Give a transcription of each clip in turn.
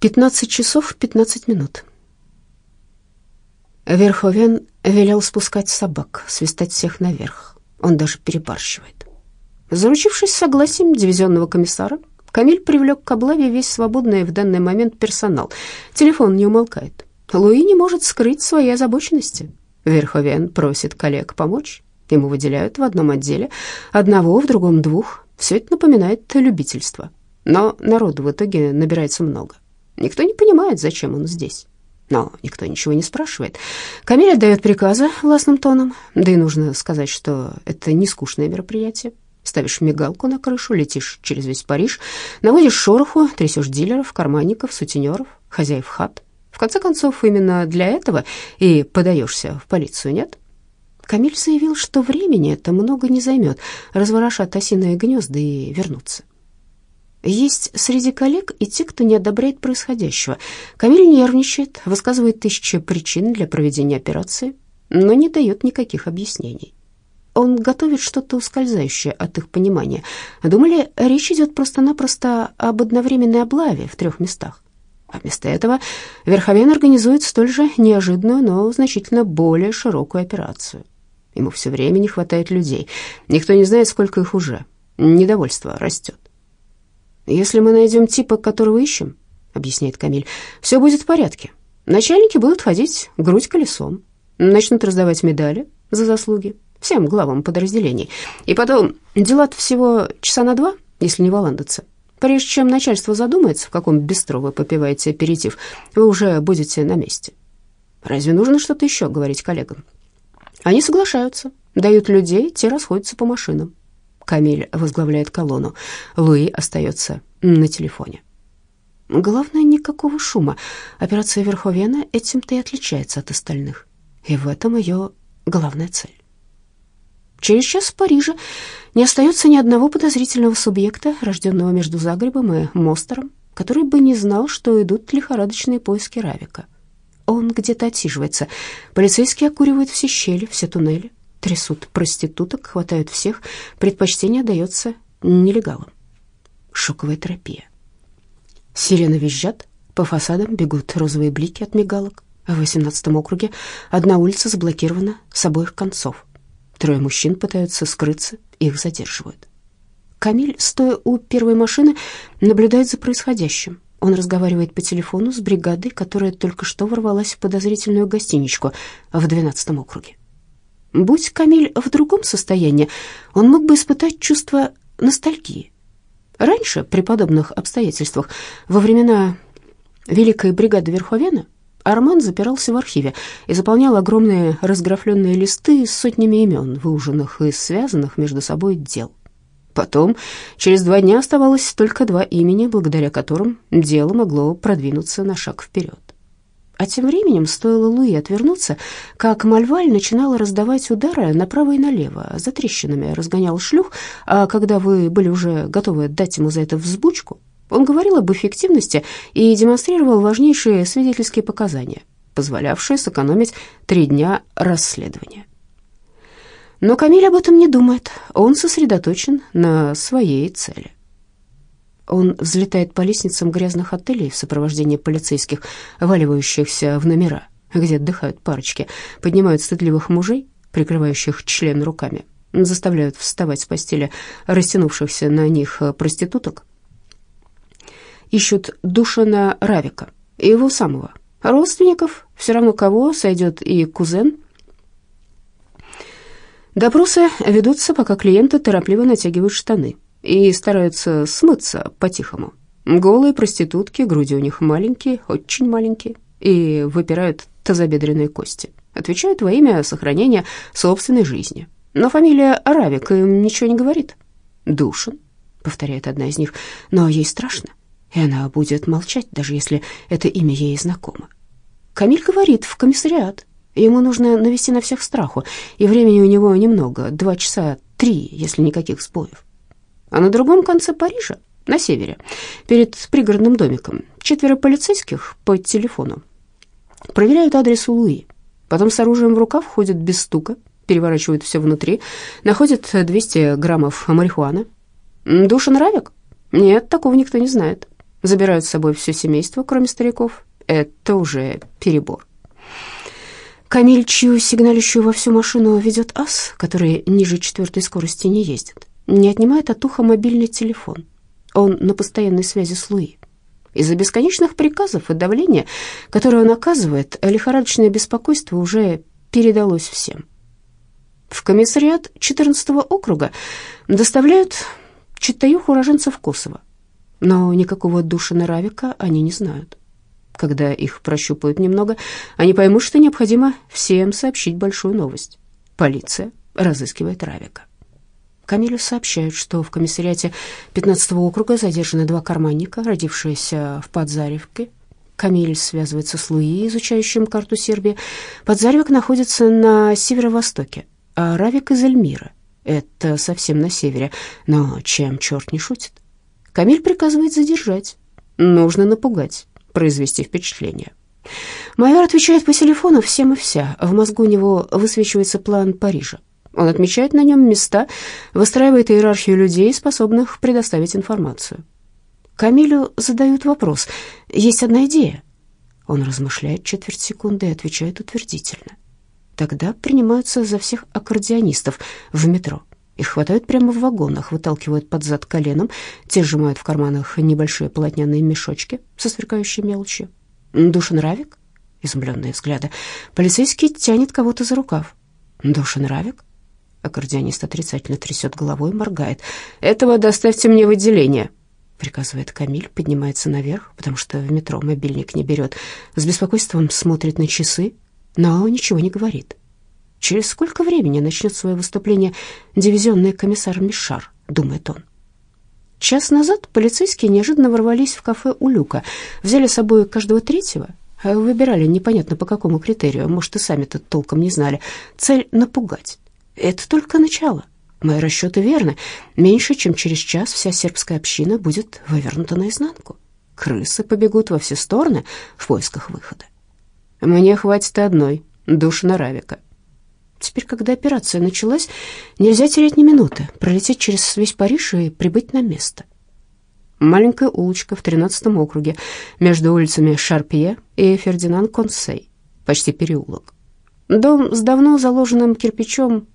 15 часов 15 минут. Верховен велел спускать собак, свистать всех наверх. Он даже перебарщивает. Заручившись согласием дивизионного комиссара, Камиль привлек к облаве весь свободный в данный момент персонал. Телефон не умолкает. Луи не может скрыть своей озабоченности. Верховен просит коллег помочь. Ему выделяют в одном отделе одного, в другом двух. Все это напоминает любительство. Но народу в итоге набирается много. Никто не понимает, зачем он здесь. Но никто ничего не спрашивает. Камиль отдает приказы властным тоном. Да и нужно сказать, что это не скучное мероприятие. Ставишь мигалку на крышу, летишь через весь Париж, наводишь шороху, трясешь дилеров, карманников, сутенеров, хозяев хат. В конце концов, именно для этого и подаешься в полицию, нет? Камиль заявил, что времени это много не займет, разворошат осиные гнезда и вернуться. Есть среди коллег и те, кто не одобряет происходящего. Камиль нервничает, высказывает тысячи причин для проведения операции, но не дает никаких объяснений. Он готовит что-то ускользающее от их понимания. Думали, речь идет просто-напросто об одновременной облаве в трех местах. А вместо этого Верховен организует столь же неожиданную, но значительно более широкую операцию. Ему все время не хватает людей. Никто не знает, сколько их уже. Недовольство растет. «Если мы найдем типа, которого ищем, — объясняет Камиль, — все будет в порядке. Начальники будут ходить грудь колесом, начнут раздавать медали за заслуги всем главам подразделений. И потом, дела всего часа на два, если не валандаться. Прежде чем начальство задумается, в каком бистро вы попиваете аперитив, вы уже будете на месте. Разве нужно что-то еще говорить коллегам? Они соглашаются, дают людей, те расходятся по машинам. Камиль возглавляет колонну. Луи остается на телефоне. Главное, никакого шума. Операция Верховена этим-то и отличается от остальных. И в этом ее главная цель. Через час в Париже не остается ни одного подозрительного субъекта, рожденного между Загребом и Мостером, который бы не знал, что идут лихорадочные поиски Равика. Он где-то отсиживается. Полицейские окуривают все щели, все туннели трясут проституток, хватают всех, предпочтение дается нелегалам. Шоковая терапия. Сирены визжат, по фасадам бегут розовые блики от мигалок. В 18 округе одна улица заблокирована с обоих концов. Трое мужчин пытаются скрыться, их задерживают. Камиль, стоя у первой машины, наблюдает за происходящим. Он разговаривает по телефону с бригадой, которая только что ворвалась в подозрительную гостиничку в 12 округе. Будь Камиль в другом состоянии, он мог бы испытать чувство ностальгии. Раньше, при подобных обстоятельствах, во времена Великой бригады Верховена, Арман запирался в архиве и заполнял огромные разграфленные листы с сотнями имен, выуженных из связанных между собой дел. Потом, через два дня оставалось только два имени, благодаря которым дело могло продвинуться на шаг вперед. А тем временем, стоило Луи отвернуться, как Мальваль начинала раздавать удары направо и налево, за трещинами разгонял шлюх, а когда вы были уже готовы дать ему за это взбучку, он говорил об эффективности и демонстрировал важнейшие свидетельские показания, позволявшие сэкономить три дня расследования. Но Камиль об этом не думает, он сосредоточен на своей цели. Он взлетает по лестницам грязных отелей в сопровождении полицейских, валивающихся в номера, где отдыхают парочки, поднимают стыдливых мужей, прикрывающих член руками, заставляют вставать с постели растянувшихся на них проституток, ищут Душана Равика, его самого, родственников, все равно кого, сойдет и кузен. Допросы ведутся, пока клиенты торопливо натягивают штаны и стараются смыться по-тихому. Голые проститутки, груди у них маленькие, очень маленькие, и выпирают тазобедренные кости. Отвечают во имя сохранения собственной жизни. Но фамилия Равик им ничего не говорит. «Душин», — повторяет одна из них, — «но ей страшно, и она будет молчать, даже если это имя ей знакомо». Камиль говорит в комиссариат. Ему нужно навести на всех страху, и времени у него немного, два часа, три, если никаких сбоев. А на другом конце Парижа, на севере, перед пригородным домиком, четверо полицейских по телефону проверяют адрес у Луи. Потом с оружием в руках ходят без стука, переворачивают все внутри, находят 200 граммов марихуаны. Душа нравик? Нет, такого никто не знает. Забирают с собой все семейство, кроме стариков. Это уже перебор. Камиль, чью сигналищую во всю машину ведет ас, который ниже четвертой скорости не ездит, не отнимает от уха мобильный телефон. Он на постоянной связи с Луи. Из-за бесконечных приказов и давления, которое он оказывает, лихорадочное беспокойство уже передалось всем. В комиссариат 14-го округа доставляют читаюх уроженцев Косово, но никакого Душина Равика они не знают. Когда их прощупают немного, они поймут, что необходимо всем сообщить большую новость. Полиция разыскивает Равика. Камилю сообщают, что в комиссариате 15-го округа задержаны два карманника, родившиеся в Подзаревке. Камиль связывается с Луи, изучающим карту Сербии. Подзаревок находится на северо-востоке, а Равик из Эльмира. Это совсем на севере, но чем черт не шутит? Камиль приказывает задержать. Нужно напугать, произвести впечатление. Майор отвечает по телефону всем и вся. В мозгу у него высвечивается план Парижа. Он отмечает на нем места, выстраивает иерархию людей, способных предоставить информацию. Камилю задают вопрос. Есть одна идея. Он размышляет четверть секунды и отвечает утвердительно. Тогда принимаются за всех аккордеонистов в метро. Их хватают прямо в вагонах, выталкивают под зад коленом, те сжимают в карманах небольшие полотняные мешочки со сверкающей мелочью. «Душин Равик?» — изумленные взгляды. Полицейский тянет кого-то за рукав. «Душин Равик?» Аккордеонист отрицательно трясет головой, моргает. «Этого доставьте мне в отделение», — приказывает Камиль, поднимается наверх, потому что в метро мобильник не берет. С беспокойством смотрит на часы, но ничего не говорит. Через сколько времени начнет свое выступление дивизионный комиссар Мишар, думает он. Час назад полицейские неожиданно ворвались в кафе у Люка, взяли с собой каждого третьего, а выбирали непонятно по какому критерию, может, и сами-то толком не знали. Цель — напугать. Это только начало. Мои расчеты верны. Меньше чем через час вся сербская община будет вывернута наизнанку. Крысы побегут во все стороны в поисках выхода. Мне хватит одной, душ на Равика. Теперь, когда операция началась, нельзя терять ни минуты, пролететь через весь Париж и прибыть на место. Маленькая улочка в 13 округе между улицами Шарпье и Фердинанд Консей, почти переулок. Дом с давно заложенным кирпичом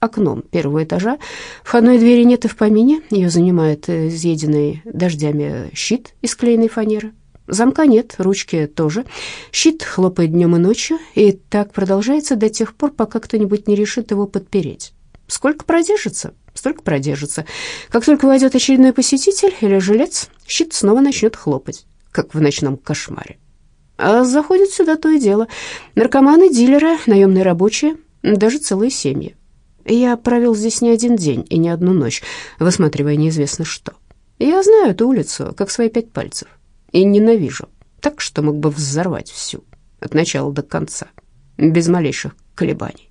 окном первого этажа. Входной двери нет и в помине, ее занимает изъеденный дождями щит из клееной фанеры. Замка нет, ручки тоже. Щит хлопает днем и ночью, и так продолжается до тех пор, пока кто-нибудь не решит его подпереть. Сколько продержится, столько продержится. Как только войдет очередной посетитель или жилец, щит снова начнет хлопать, как в ночном кошмаре. А заходят сюда то и дело. Наркоманы, дилеры, наемные рабочие, даже целые семьи. Я провел здесь не один день и не одну ночь, высматривая неизвестно что. Я знаю эту улицу, как свои пять пальцев и ненавижу, так что мог бы взорвать всю, от начала до конца, без малейших колебаний.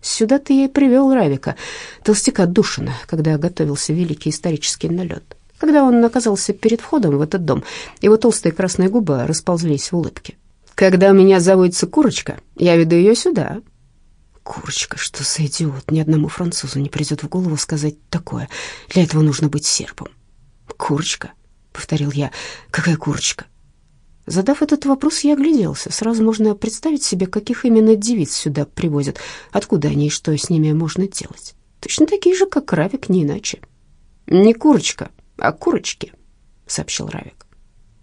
Сюда-то я и привел Равика, толстяка Душина, когда готовился великий исторический налет. Когда он оказался перед входом в этот дом, его толстые красные губы расползлись в улыбке. «Когда меня заводится курочка, я веду ее сюда». Курочка, что за идиот, ни одному французу не придет в голову сказать такое. Для этого нужно быть сербом. Курочка, повторил я. Какая курочка? Задав этот вопрос, я огляделся. Сразу можно представить себе, каких именно девиц сюда привозят, откуда они и что с ними можно делать. Точно такие же, как Равик, не иначе. «Не курочка, а курочки», — сообщил Равик.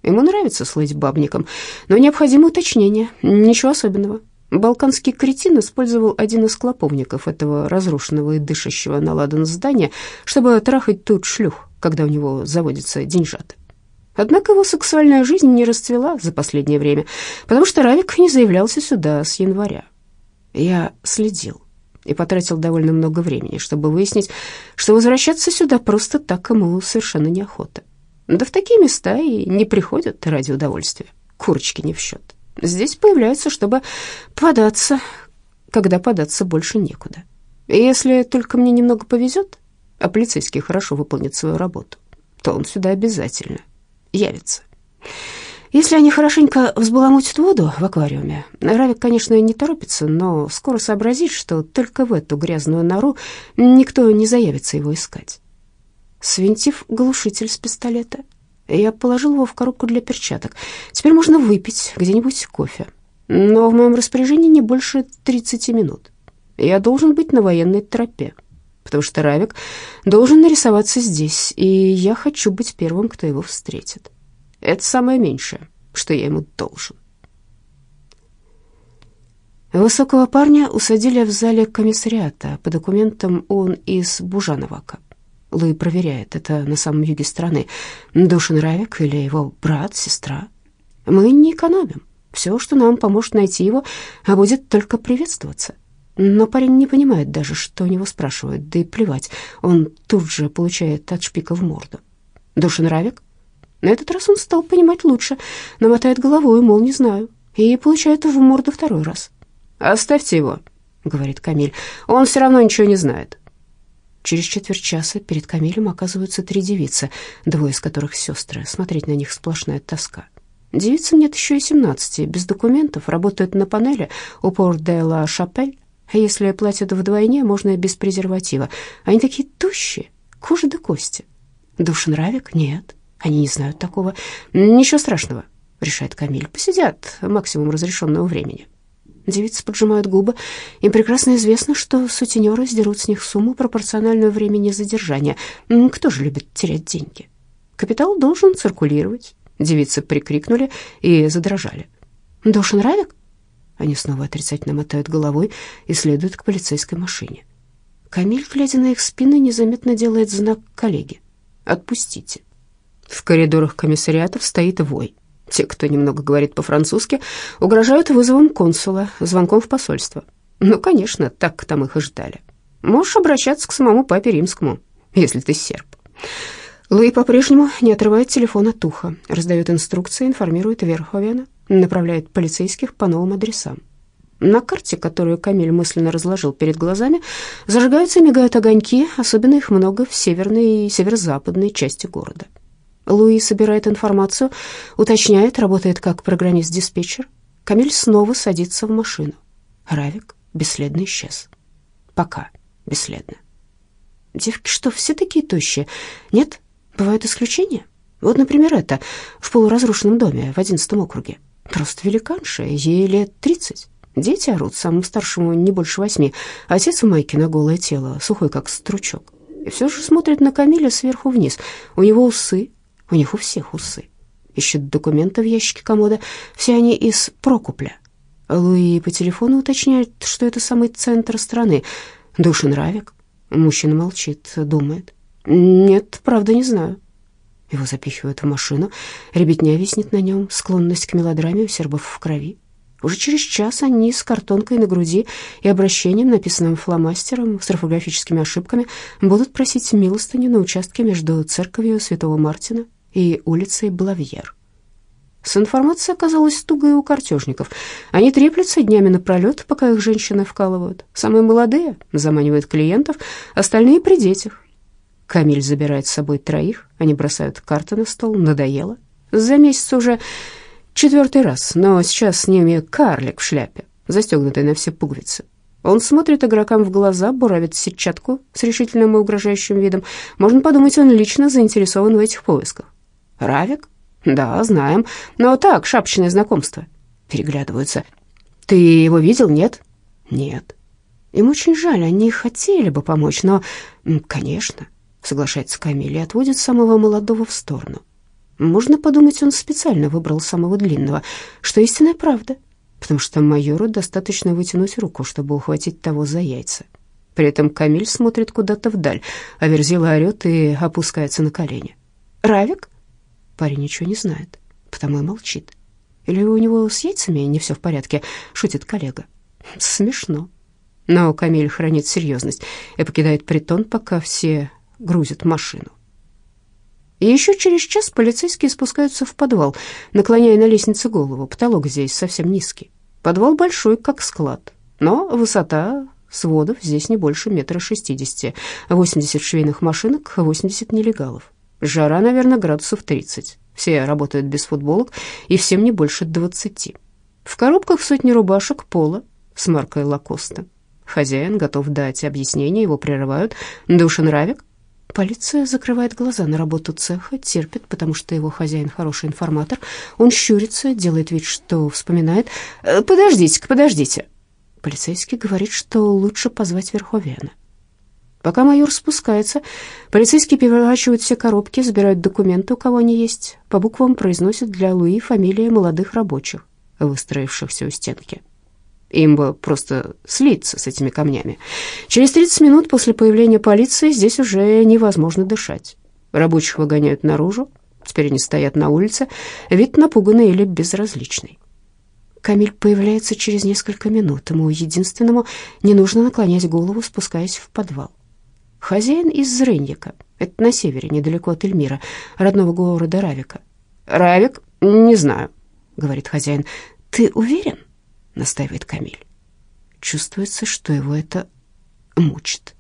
Ему нравится слыть бабником, но необходимо уточнение, ничего особенного. Балканский кретин использовал один из клоповников этого разрушенного и дышащего на ладан здания, чтобы трахать тут шлюх, когда у него заводятся деньжаты. Однако его сексуальная жизнь не расцвела за последнее время, потому что Равик не заявлялся сюда с января. Я следил и потратил довольно много времени, чтобы выяснить, что возвращаться сюда просто так ему совершенно неохота. Да в такие места и не приходят ради удовольствия. Курочки не в счет. Здесь появляются, чтобы податься, когда податься больше некуда. Если только мне немного повезет, а полицейский хорошо выполнит свою работу, то он сюда обязательно явится. Если они хорошенько взбаламутят воду в аквариуме, Равик, конечно, не торопится, но скоро сообразит, что только в эту грязную нору никто не заявится его искать. Свинтив глушитель с пистолета, Я положил его в коробку для перчаток. Теперь можно выпить где-нибудь кофе. Но в моем распоряжении не больше 30 минут. Я должен быть на военной тропе, потому что Равик должен нарисоваться здесь, и я хочу быть первым, кто его встретит. Это самое меньшее, что я ему должен. Высокого парня усадили в зале комиссариата. По документам он из Бужановака. Луи проверяет, это на самом юге страны. Душин Равик или его брат, сестра. Мы не экономим. Все, что нам поможет найти его, будет только приветствоваться. Но парень не понимает даже, что у него спрашивают, да и плевать, он тут же получает от шпика в морду. Душин Равик? На этот раз он стал понимать лучше, намотает головой, мол, не знаю, и получает в морду второй раз. «Оставьте его», — говорит Камиль, — «он все равно ничего не знает». Через четверть часа перед Камилем оказываются три девицы, двое из которых сестры. Смотреть на них сплошная тоска. Девицам нет еще и семнадцати, без документов, работают на панели у порт де ла Шапель. Если платят вдвойне, можно и без презерватива. Они такие тущие, кожа до кости. Душенравик? Нет, они не знают такого. Ничего страшного, решает Камиль. Посидят максимум разрешенного времени. Девицы поджимают губы. Им прекрасно известно, что сутенеры сдерут с них сумму, пропорциональную времени задержания. Кто же любит терять деньги? Капитал должен циркулировать. Девицы прикрикнули и задрожали. «Душин Равик?» Они снова отрицательно мотают головой и следуют к полицейской машине. Камиль, глядя на их спины, незаметно делает знак коллеге. «Отпустите». В коридорах комиссариатов стоит вой. Те, кто немного говорит по-французски, угрожают вызовом консула, звонком в посольство. Ну, конечно, так там их и ждали. Можешь обращаться к самому папе римскому, если ты серб. Луи по-прежнему не отрывает телефон от уха, раздает инструкции, информирует Верховена, направляет полицейских по новым адресам. На карте, которую Камиль мысленно разложил перед глазами, зажигаются и мигают огоньки, особенно их много в северной и северо-западной части города. Луи собирает информацию, уточняет, работает как программист-диспетчер. Камиль снова садится в машину. Равик бесследно исчез. Пока бесследно. Девки что, все такие тощие? Нет? Бывают исключения? Вот, например, это в полуразрушенном доме в одиннадцатом округе. Просто великанша, ей лет тридцать. Дети орут, самому старшему не больше восьми. Отец в майке на голое тело, сухой как стручок. И все же смотрит на Камиля сверху вниз. У него усы, у них у всех усы. Ищет документы в ящике комода. Все они из Прокупля. Луи по телефону уточняет, что это самый центр страны. Душин Равик. Мужчина молчит, думает. Нет, правда, не знаю. Его запихивают в машину. Ребятня виснет на нем. Склонность к мелодраме у сербов в крови. Уже через час они с картонкой на груди и обращением, написанным фломастером с орфографическими ошибками, будут просить милостыню на участке между церковью Святого Мартина и улицей Блавьер. С информацией оказалось туго и у картежников. Они треплются днями напролет, пока их женщины вкалывают. Самые молодые заманивают клиентов, остальные при детях. Камиль забирает с собой троих, они бросают карты на стол, надоело. За месяц уже четвертый раз, но сейчас с ними карлик в шляпе, застегнутый на все пуговицы. Он смотрит игрокам в глаза, буравит сетчатку с решительным и угрожающим видом. Можно подумать, он лично заинтересован в этих поисках. Равик? Да, знаем. Но так, шапочное знакомство. Переглядываются. Ты его видел, нет? Нет. Им очень жаль, они хотели бы помочь, но... Конечно, соглашается Камиль и отводит самого молодого в сторону. Можно подумать, он специально выбрал самого длинного, что истинная правда, потому что майору достаточно вытянуть руку, чтобы ухватить того за яйца. При этом Камиль смотрит куда-то вдаль, а Верзила орет и опускается на колени. «Равик?» Парень ничего не знает, потому и молчит. Или у него с яйцами не все в порядке, шутит коллега. Смешно. Но Камиль хранит серьезность и покидает притон, пока все грузят машину. И еще через час полицейские спускаются в подвал, наклоняя на лестнице голову. Потолок здесь совсем низкий. Подвал большой, как склад, но высота сводов здесь не больше метра шестидесяти. Восемьдесят швейных машинок, восемьдесят нелегалов. Жара, наверное, градусов 30. Все работают без футболок, и всем не больше 20. В коробках сотни рубашек пола с маркой Лакоста. Хозяин готов дать объяснение, его прерывают. Душин Равик? Полиция закрывает глаза на работу цеха, терпит, потому что его хозяин хороший информатор. Он щурится, делает вид, что вспоминает. «Э, «Подождите-ка, подождите». Полицейский говорит, что лучше позвать Верховена. Пока майор спускается, полицейские переворачивают все коробки, забирают документы, у кого они есть. По буквам произносят для Луи фамилии молодых рабочих, выстроившихся у стенки. Им бы просто слиться с этими камнями. Через 30 минут после появления полиции здесь уже невозможно дышать. Рабочих выгоняют наружу, теперь они стоят на улице, вид напуганный или безразличный. Камиль появляется через несколько минут. Ему единственному не нужно наклонять голову, спускаясь в подвал. Хозяин из Зреньяка, это на севере, недалеко от Эльмира, родного города Равика. «Равик? Не знаю», — говорит хозяин. «Ты уверен?» — настаивает Камиль. Чувствуется, что его это мучит.